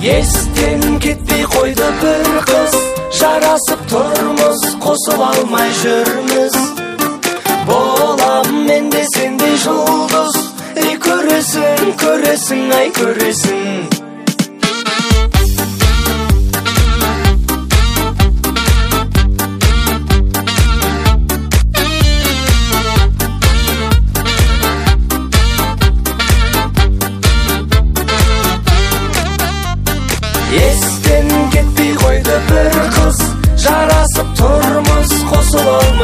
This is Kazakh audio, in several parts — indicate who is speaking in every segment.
Speaker 1: естен кетпей қойды бір қыз жарасып тұрмыз қосыла алмай жүрміз. Болам мен де сендей жұлдыз ей көресің көресің ай көресің.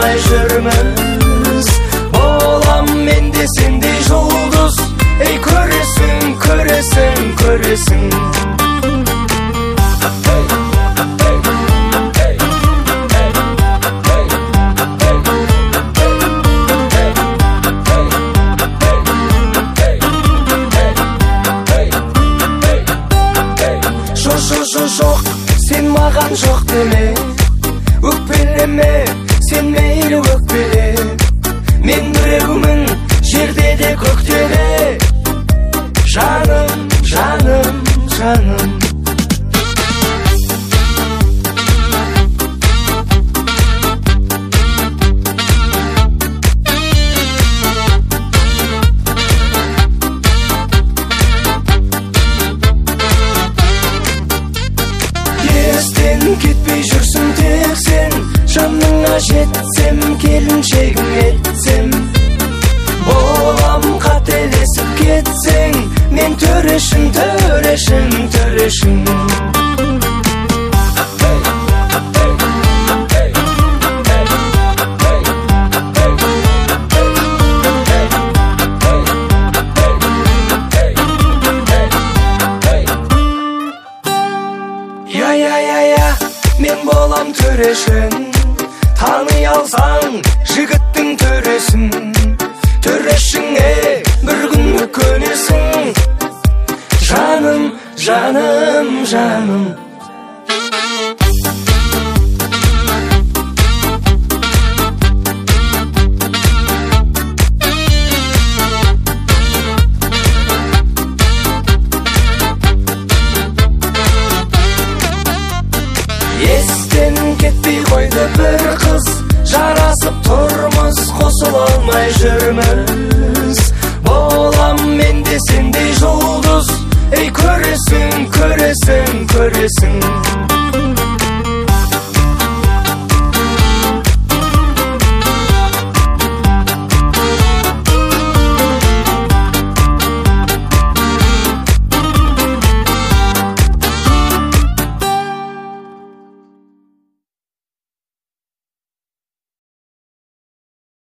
Speaker 1: Алмай жүрміз болам мен де сендей жұлдыз ей көресің көресің көресің жоқ сен маған жоқ деме өкпелеме сен мейлі өкпеле мен біреумін жерде де көкте де я мен болам төрешің тани алсаң жігіттің төресін жаным жаным естен кетпей қойды бір қыз жарасып тұрмыз қосыла алмай жүрміз болам мен де сендей жұлдыз ей көресің көресің көресің